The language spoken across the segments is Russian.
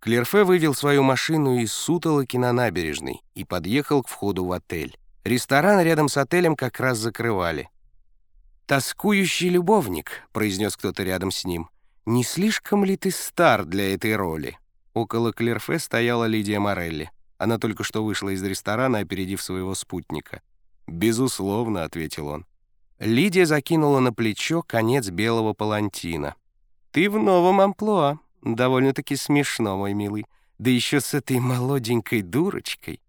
Клерфе вывел свою машину из сутолоки на набережной и подъехал к входу в отель. Ресторан рядом с отелем как раз закрывали. «Тоскующий любовник», — произнес кто-то рядом с ним. «Не слишком ли ты стар для этой роли?» Около Клерфе стояла Лидия Морелли. Она только что вышла из ресторана, опередив своего спутника. «Безусловно», — ответил он. Лидия закинула на плечо конец белого палантина. «Ты в новом амплуа», Довольно-таки смешно, мой милый. Да еще с этой молоденькой дурочкой.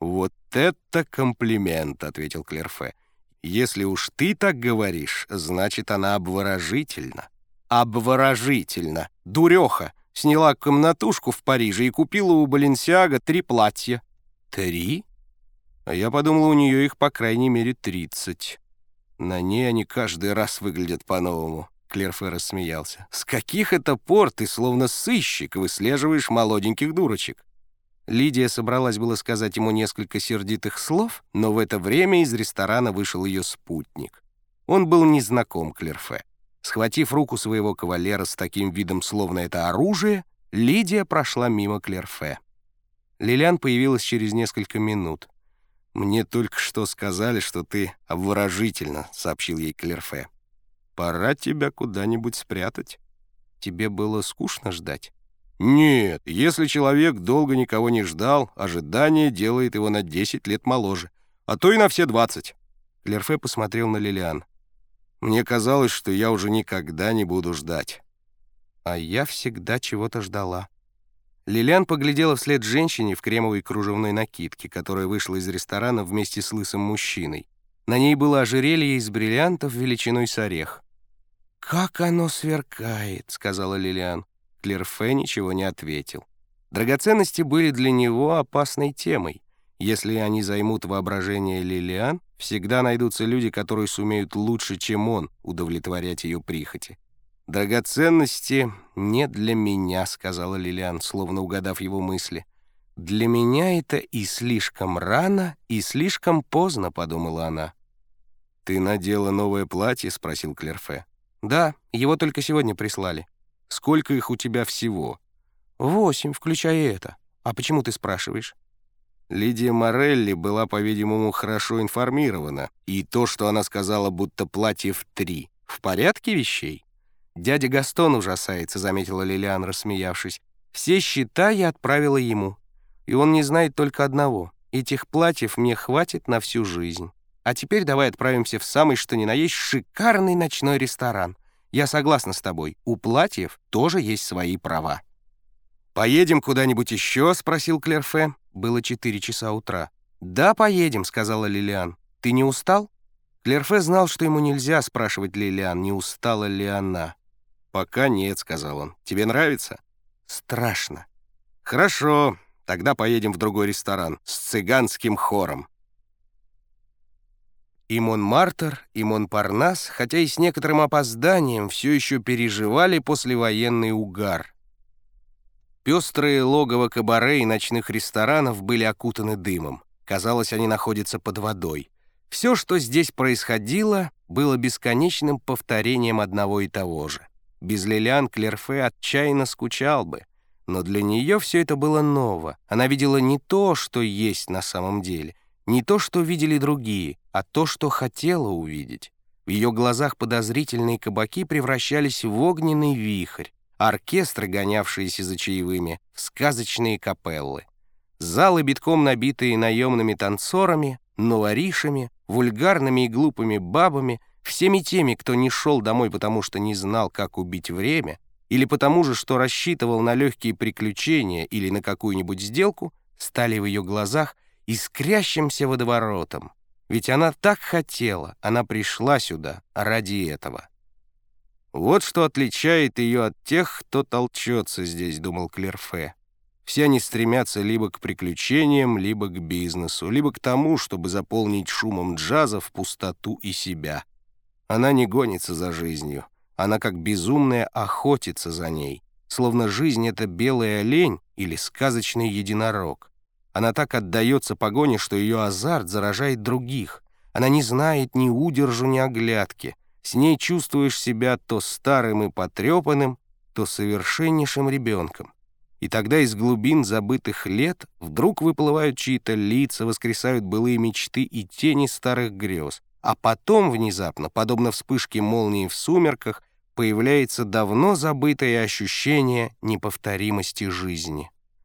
«Вот это комплимент», — ответил Клерфе. «Если уж ты так говоришь, значит, она обворожительна». «Обворожительна! Дуреха! Сняла комнатушку в Париже и купила у Баленсиага три платья». «Три?» А я подумал, у нее их по крайней мере тридцать. На ней они каждый раз выглядят по-новому. Клерфе рассмеялся. «С каких это пор ты, словно сыщик, выслеживаешь молоденьких дурочек?» Лидия собралась было сказать ему несколько сердитых слов, но в это время из ресторана вышел ее спутник. Он был незнаком Клерфе. Схватив руку своего кавалера с таким видом, словно это оружие, Лидия прошла мимо Клерфе. Лилиан появилась через несколько минут. «Мне только что сказали, что ты обворожительно», — сообщил ей Клерфе. Пора тебя куда-нибудь спрятать. Тебе было скучно ждать? Нет, если человек долго никого не ждал, ожидание делает его на 10 лет моложе, а то и на все 20. Клерфе посмотрел на Лилиан. Мне казалось, что я уже никогда не буду ждать. А я всегда чего-то ждала. Лилиан поглядела вслед женщине в кремовой кружевной накидке, которая вышла из ресторана вместе с лысым мужчиной. На ней было ожерелье из бриллиантов величиной с орех. «Как оно сверкает!» — сказала Лилиан. Клерфе ничего не ответил. Драгоценности были для него опасной темой. Если они займут воображение Лилиан, всегда найдутся люди, которые сумеют лучше, чем он, удовлетворять ее прихоти. «Драгоценности не для меня», — сказала Лилиан, словно угадав его мысли. «Для меня это и слишком рано, и слишком поздно», — подумала она. «Ты надела новое платье?» — спросил Клерфе. «Да, его только сегодня прислали». «Сколько их у тебя всего?» «Восемь, включая это. А почему ты спрашиваешь?» Лидия Морелли была, по-видимому, хорошо информирована, и то, что она сказала, будто платье в три, в порядке вещей? «Дядя Гастон ужасается», — заметила Лилиан, рассмеявшись. «Все счета я отправила ему, и он не знает только одного. Этих платьев мне хватит на всю жизнь». А теперь давай отправимся в самый что ни на есть шикарный ночной ресторан. Я согласна с тобой, у платьев тоже есть свои права». «Поедем куда-нибудь еще?» — спросил Клерфе. Было четыре часа утра. «Да, поедем», — сказала Лилиан. «Ты не устал?» Клерфе знал, что ему нельзя спрашивать Лилиан, не устала ли она. «Пока нет», — сказал он. «Тебе нравится?» «Страшно». «Хорошо, тогда поедем в другой ресторан с цыганским хором». И Монмартр, и Монпарнас, хотя и с некоторым опозданием, все еще переживали послевоенный угар. Пестрые логово кабаре и ночных ресторанов были окутаны дымом. Казалось, они находятся под водой. Все, что здесь происходило, было бесконечным повторением одного и того же. Без Лилиан Клерфе отчаянно скучал бы. Но для нее все это было ново. Она видела не то, что есть на самом деле — не то, что видели другие, а то, что хотела увидеть. В ее глазах подозрительные кабаки превращались в огненный вихрь, оркестры, гонявшиеся за чаевыми, в сказочные капеллы. Залы, битком набитые наемными танцорами, новоришами, вульгарными и глупыми бабами, всеми теми, кто не шел домой, потому что не знал, как убить время, или потому же, что рассчитывал на легкие приключения или на какую-нибудь сделку, стали в ее глазах — искрящимся водоворотом. Ведь она так хотела, она пришла сюда ради этого. «Вот что отличает ее от тех, кто толчется здесь», — думал Клерфе. «Все они стремятся либо к приключениям, либо к бизнесу, либо к тому, чтобы заполнить шумом джаза в пустоту и себя. Она не гонится за жизнью, она как безумная охотится за ней, словно жизнь — это белый олень или сказочный единорог. Она так отдается погоне, что ее азарт заражает других. Она не знает ни удержу, ни оглядки. С ней чувствуешь себя то старым и потрепанным, то совершеннейшим ребенком. И тогда из глубин забытых лет вдруг выплывают чьи-то лица, воскресают былые мечты и тени старых грез. А потом внезапно, подобно вспышке молнии в сумерках, появляется давно забытое ощущение неповторимости жизни.